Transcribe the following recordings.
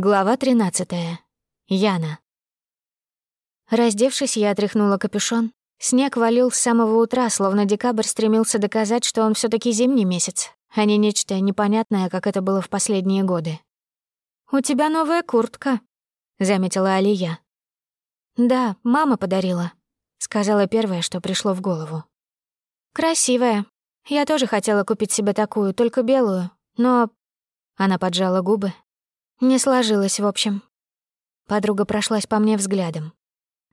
Глава 13. Яна. Раздевшись, я отряхнула капюшон. Снег валил с самого утра, словно декабрь стремился доказать, что он все таки зимний месяц, а не нечто непонятное, как это было в последние годы. «У тебя новая куртка», — заметила Алия. «Да, мама подарила», — сказала первое, что пришло в голову. «Красивая. Я тоже хотела купить себе такую, только белую, но...» Она поджала губы, не сложилось, в общем. Подруга прошлась по мне взглядом.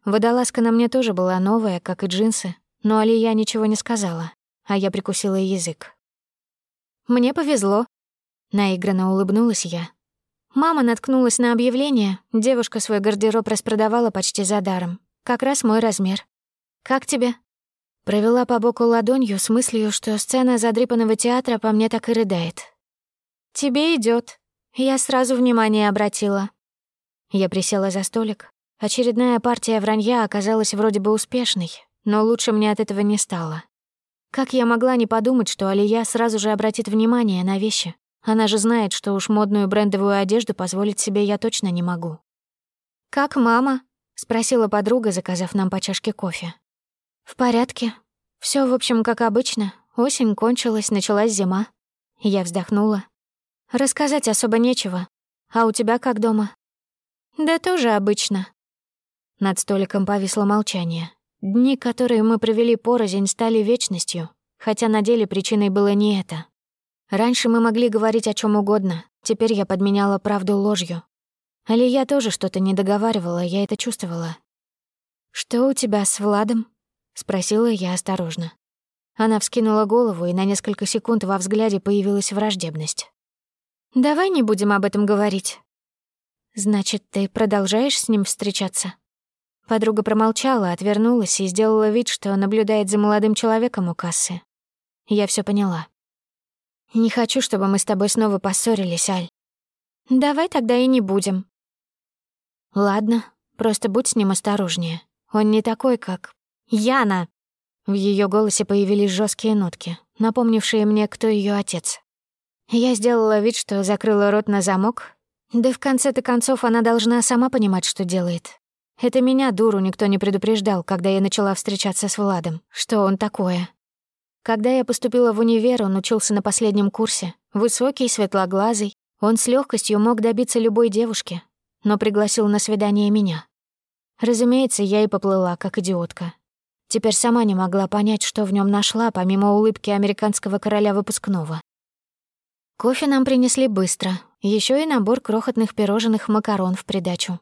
Водолазка на мне тоже была новая, как и джинсы, но Алия ничего не сказала, а я прикусила язык. «Мне повезло», — наигранно улыбнулась я. Мама наткнулась на объявление, девушка свой гардероб распродавала почти за даром. Как раз мой размер. «Как тебе?» Провела по боку ладонью с мыслью, что сцена задрипанного театра по мне так и рыдает. «Тебе идет, я сразу внимание обратила. Я присела за столик. Очередная партия вранья оказалась вроде бы успешной, но лучше мне от этого не стало. Как я могла не подумать, что Алия сразу же обратит внимание на вещи? Она же знает, что уж модную брендовую одежду позволить себе я точно не могу. «Как мама?» — спросила подруга, заказав нам по чашке кофе. «В порядке. Все, в общем, как обычно. Осень кончилась, началась зима». Я вздохнула. Рассказать особо нечего. А у тебя как дома? Да тоже обычно. Над столиком повисло молчание. Дни, которые мы провели порознь, стали вечностью, хотя на деле причиной было не это. Раньше мы могли говорить о чем угодно, теперь я подменяла правду ложью. Алия тоже что-то не договаривала, я это чувствовала. «Что у тебя с Владом?» — спросила я осторожно. Она вскинула голову, и на несколько секунд во взгляде появилась враждебность. Давай не будем об этом говорить. Значит, ты продолжаешь с ним встречаться? Подруга промолчала, отвернулась и сделала вид, что наблюдает за молодым человеком у кассы. Я все поняла. Не хочу, чтобы мы с тобой снова поссорились, Аль. Давай тогда и не будем. Ладно, просто будь с ним осторожнее. Он не такой, как... Яна! В ее голосе появились жесткие нотки, напомнившие мне, кто ее отец. Я сделала вид, что закрыла рот на замок. Да в конце-то концов она должна сама понимать, что делает. Это меня, дуру, никто не предупреждал, когда я начала встречаться с Владом. Что он такое? Когда я поступила в универ, он учился на последнем курсе. Высокий, светлоглазый. Он с легкостью мог добиться любой девушки, но пригласил на свидание меня. Разумеется, я и поплыла, как идиотка. Теперь сама не могла понять, что в нем нашла, помимо улыбки американского короля выпускного. Кофе нам принесли быстро, еще и набор крохотных пирожных макарон в придачу.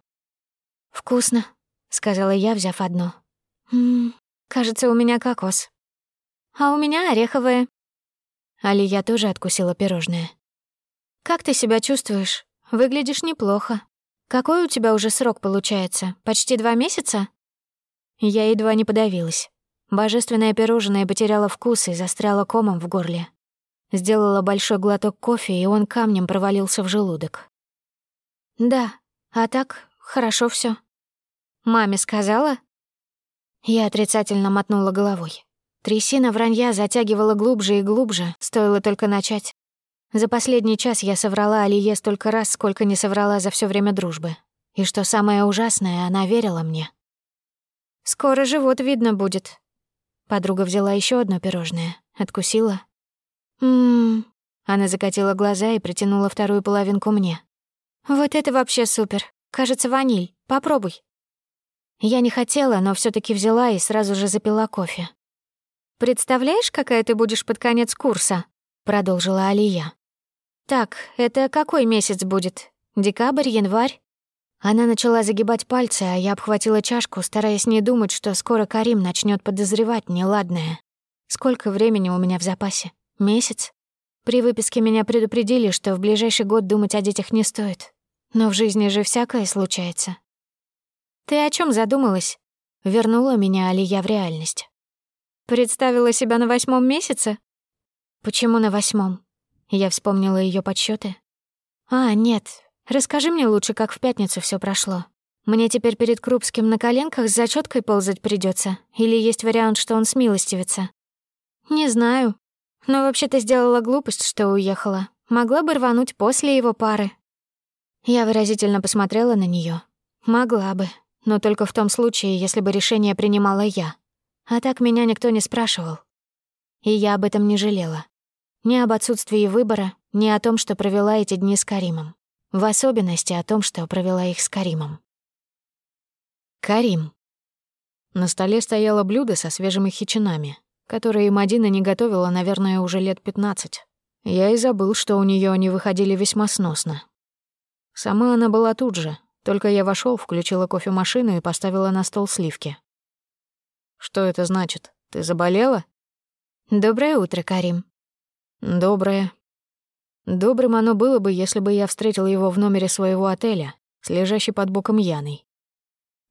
«Вкусно», — сказала я, взяв одно. «Ммм, кажется, у меня кокос». «А у меня ореховое». Алия тоже откусила пирожное. «Как ты себя чувствуешь? Выглядишь неплохо. Какой у тебя уже срок получается? Почти два месяца?» Я едва не подавилась. Божественное пирожное потеряло вкус и застряло комом в горле. Сделала большой глоток кофе, и он камнем провалился в желудок. «Да, а так, хорошо все. Маме сказала?» Я отрицательно мотнула головой. Трясина вранья затягивала глубже и глубже, стоило только начать. За последний час я соврала Алие столько раз, сколько не соврала за все время дружбы. И что самое ужасное, она верила мне. «Скоро живот видно будет». Подруга взяла еще одно пирожное, откусила, Ммм. Она закатила глаза и протянула вторую половинку мне. Вот это вообще супер. Кажется, ваниль. Попробуй. Я не хотела, но все таки взяла и сразу же запила кофе. «Представляешь, какая ты будешь под конец курса?» — продолжила Алия. «Так, это какой месяц будет? Декабрь, январь?» Она начала загибать пальцы, а я обхватила чашку, стараясь не думать, что скоро Карим начнет подозревать неладное. Сколько времени у меня в запасе? Месяц? При выписке меня предупредили, что в ближайший год думать о детях не стоит. Но в жизни же всякое случается. «Ты о чем задумалась?» Вернула меня Алия в реальность. «Представила себя на восьмом месяце?» «Почему на восьмом?» Я вспомнила ее подсчеты. «А, нет. Расскажи мне лучше, как в пятницу все прошло. Мне теперь перед Крупским на коленках с зачеткой ползать придется, Или есть вариант, что он смилостивится?» «Не знаю. Но вообще-то сделала глупость, что уехала. Могла бы рвануть после его пары. Я выразительно посмотрела на нее. Могла бы, но только в том случае, если бы решение принимала я. А так меня никто не спрашивал. И я об этом не жалела. Ни об отсутствии выбора, ни о том, что провела эти дни с Каримом. В особенности о том, что провела их с Каримом. Карим. На столе стояло блюдо со свежими хичинами, которые Мадина не готовила, наверное, уже лет пятнадцать. Я и забыл, что у нее они выходили весьма сносно. Сама она была тут же, только я вошел, включила кофемашину и поставила на стол сливки. «Что это значит? Ты заболела?» «Доброе утро, Карим». «Доброе». Добрым оно было бы, если бы я встретил его в номере своего отеля, с лежащей под боком Яной.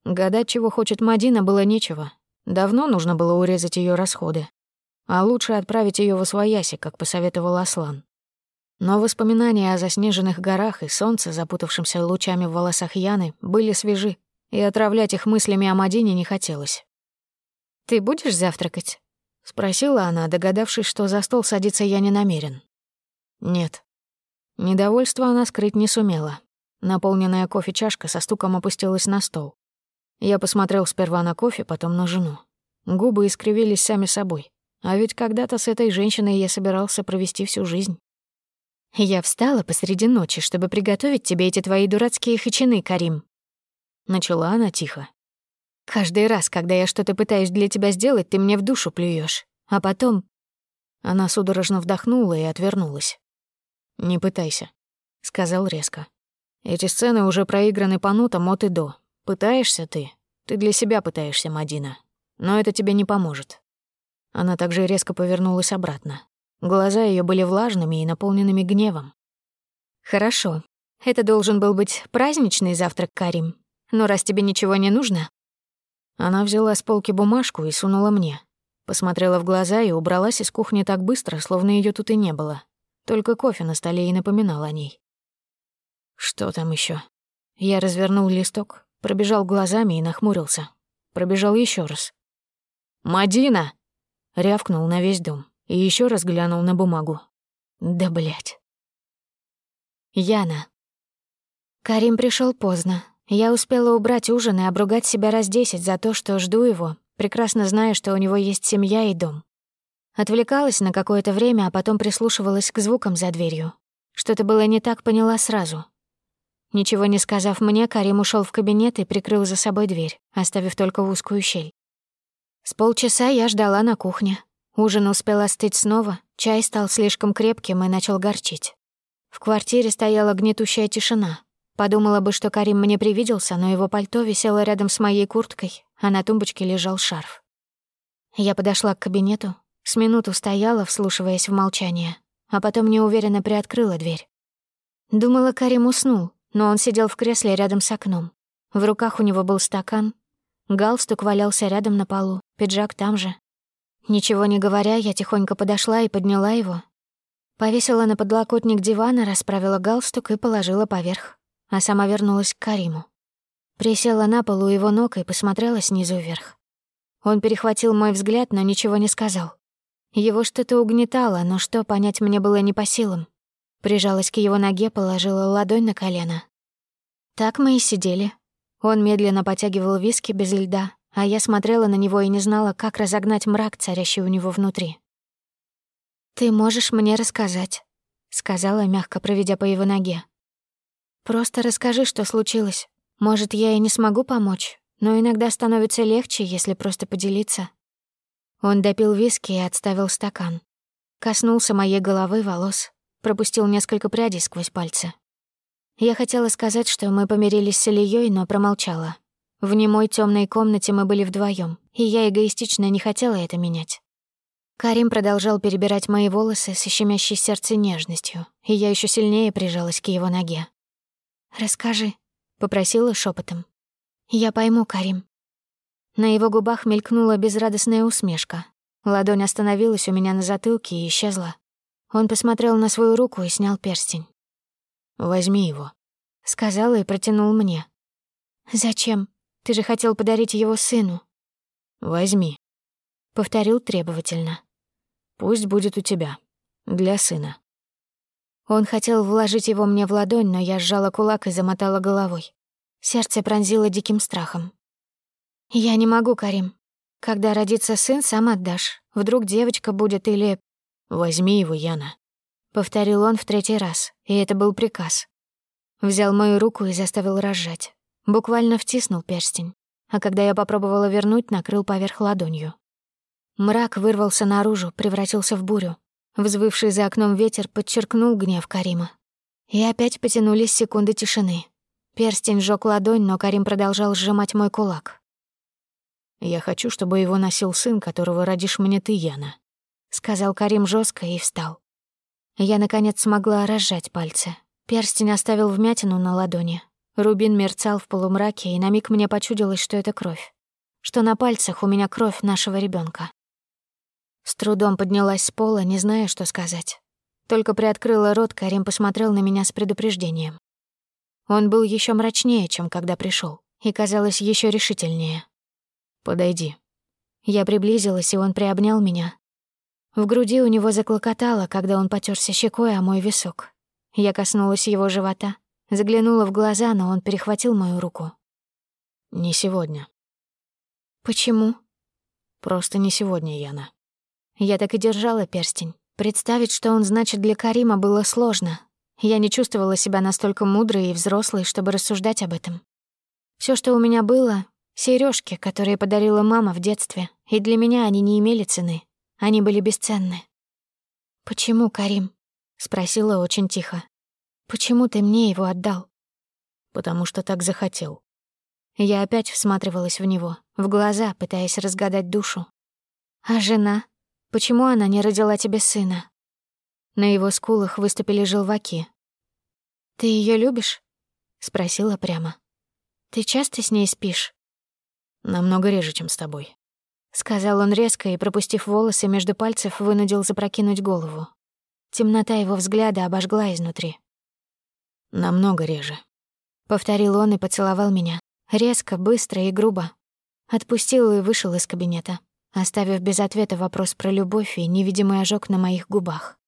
Гадать, чего хочет Мадина, было нечего. Давно нужно было урезать ее расходы. А лучше отправить ее в Освояси, как посоветовал Аслан. Но воспоминания о заснеженных горах и солнце, запутавшимся лучами в волосах Яны, были свежи, и отравлять их мыслями о Мадине не хотелось. «Ты будешь завтракать?» — спросила она, догадавшись, что за стол садиться я не намерен. «Нет». Недовольство она скрыть не сумела. Наполненная кофе-чашка со стуком опустилась на стол. Я посмотрел сперва на кофе, потом на жену. Губы искривились сами собой. А ведь когда-то с этой женщиной я собирался провести всю жизнь. «Я встала посреди ночи, чтобы приготовить тебе эти твои дурацкие хачины, Карим». Начала она тихо. «Каждый раз, когда я что-то пытаюсь для тебя сделать, ты мне в душу плюешь, А потом...» Она судорожно вдохнула и отвернулась. «Не пытайся», — сказал резко. «Эти сцены уже проиграны по нотам от и до. Пытаешься ты? Ты для себя пытаешься, Мадина. Но это тебе не поможет». Она также резко повернулась обратно. Глаза ее были влажными и наполненными гневом. «Хорошо. Это должен был быть праздничный завтрак, Карим. Но раз тебе ничего не нужно...» Она взяла с полки бумажку и сунула мне. Посмотрела в глаза и убралась из кухни так быстро, словно ее тут и не было. Только кофе на столе и напоминал о ней. Что там еще? Я развернул листок, пробежал глазами и нахмурился. Пробежал еще раз. «Мадина!» — рявкнул на весь дом и еще раз глянул на бумагу. Да блять. Яна. Карим пришел поздно. Я успела убрать ужин и обругать себя раз десять за то, что жду его, прекрасно зная, что у него есть семья и дом. Отвлекалась на какое-то время, а потом прислушивалась к звукам за дверью. Что-то было не так, поняла сразу. Ничего не сказав мне, Карим ушел в кабинет и прикрыл за собой дверь, оставив только узкую щель. С полчаса я ждала на кухне, Ужин успел остыть снова, чай стал слишком крепким и начал горчить. В квартире стояла гнетущая тишина. Подумала бы, что Карим мне привиделся, но его пальто висело рядом с моей курткой, а на тумбочке лежал шарф. Я подошла к кабинету, с минуту стояла, вслушиваясь в молчание, а потом неуверенно приоткрыла дверь. Думала, Карим уснул, но он сидел в кресле рядом с окном. В руках у него был стакан, галстук валялся рядом на полу, пиджак там же, Ничего не говоря, я тихонько подошла и подняла его. Повесила на подлокотник дивана, расправила галстук и положила поверх, а сама вернулась к Кариму. Присела на полу его ног и посмотрела снизу вверх. Он перехватил мой взгляд, но ничего не сказал. Его что-то угнетало, но что понять мне было не по силам. Прижалась к его ноге, положила ладонь на колено. Так мы и сидели. Он медленно потягивал виски без льда, а я смотрела на него и не знала, как разогнать мрак, царящий у него внутри. «Ты можешь мне рассказать», — сказала, мягко проведя по его ноге. «Просто расскажи, что случилось. Может, я и не смогу помочь, но иногда становится легче, если просто поделиться». Он допил виски и отставил стакан. Коснулся моей головы, волос, пропустил несколько прядей сквозь пальцы. Я хотела сказать, что мы помирились с Ильей, но промолчала. В немой темной комнате мы были вдвоем, и я эгоистично не хотела это менять. Карим продолжал перебирать мои волосы с щемящей сердце нежностью, и я еще сильнее прижалась к его ноге. «Расскажи», — попросила шепотом. «Я пойму, Карим». На его губах мелькнула безрадостная усмешка. Ладонь остановилась у меня на затылке и исчезла. Он посмотрел на свою руку и снял перстень. «Возьми его», — сказал и протянул мне. «Зачем?» Ты же хотел подарить его сыну. Возьми. Повторил требовательно. Пусть будет у тебя. Для сына. Он хотел вложить его мне в ладонь, но я сжала кулак и замотала головой. Сердце пронзило диким страхом. «Я не могу, Карим. Когда родится сын, сам отдашь. Вдруг девочка будет или...» «Возьми его, Яна», — повторил он в третий раз, и это был приказ. Взял мою руку и заставил разжать. Буквально втиснул перстень, а когда я попробовала вернуть, накрыл поверх ладонью. Мрак вырвался наружу, превратился в бурю. Взвывший за окном ветер подчеркнул гнев Карима. И опять потянулись секунды тишины. Перстень жёг ладонь, но Карим продолжал сжимать мой кулак. «Я хочу, чтобы его носил сын, которого родишь мне ты, Яна», — сказал Карим жестко и встал. Я, наконец, смогла разжать пальцы. Перстень оставил вмятину на ладони. Рубин мерцал в полумраке, и на миг мне почудилось, что это кровь. Что на пальцах у меня кровь нашего ребенка. С трудом поднялась с пола, не зная, что сказать. Только приоткрыла рот, Карим посмотрел на меня с предупреждением. Он был еще мрачнее, чем когда пришел, и казалось еще решительнее. «Подойди». Я приблизилась, и он приобнял меня. В груди у него заклокотало, когда он потерся щекой о мой висок. Я коснулась его живота, заглянула в глаза, но он перехватил мою руку. «Не сегодня». «Почему?» «Просто не сегодня, Яна». Я так и держала перстень. Представить, что он значит для Карима, было сложно. Я не чувствовала себя настолько мудрой и взрослой, чтобы рассуждать об этом. Все, что у меня было — сережки, которые подарила мама в детстве, и для меня они не имели цены. Они были бесценны. «Почему, Карим?» — спросила очень тихо. «Почему ты мне его отдал?» «Потому что так захотел». Я опять всматривалась в него, в глаза, пытаясь разгадать душу. «А жена?» Почему она не родила тебе сына?» На его скулах выступили желваки. «Ты ее любишь?» — спросила прямо. «Ты часто с ней спишь?» «Намного реже, чем с тобой», — сказал он резко и, пропустив волосы между пальцев, вынудил запрокинуть голову. Темнота его взгляда обожгла изнутри. «Намного реже», — повторил он и поцеловал меня. Резко, быстро и грубо. Отпустил и вышел из кабинета оставив без ответа вопрос про любовь и невидимый ожог на моих губах.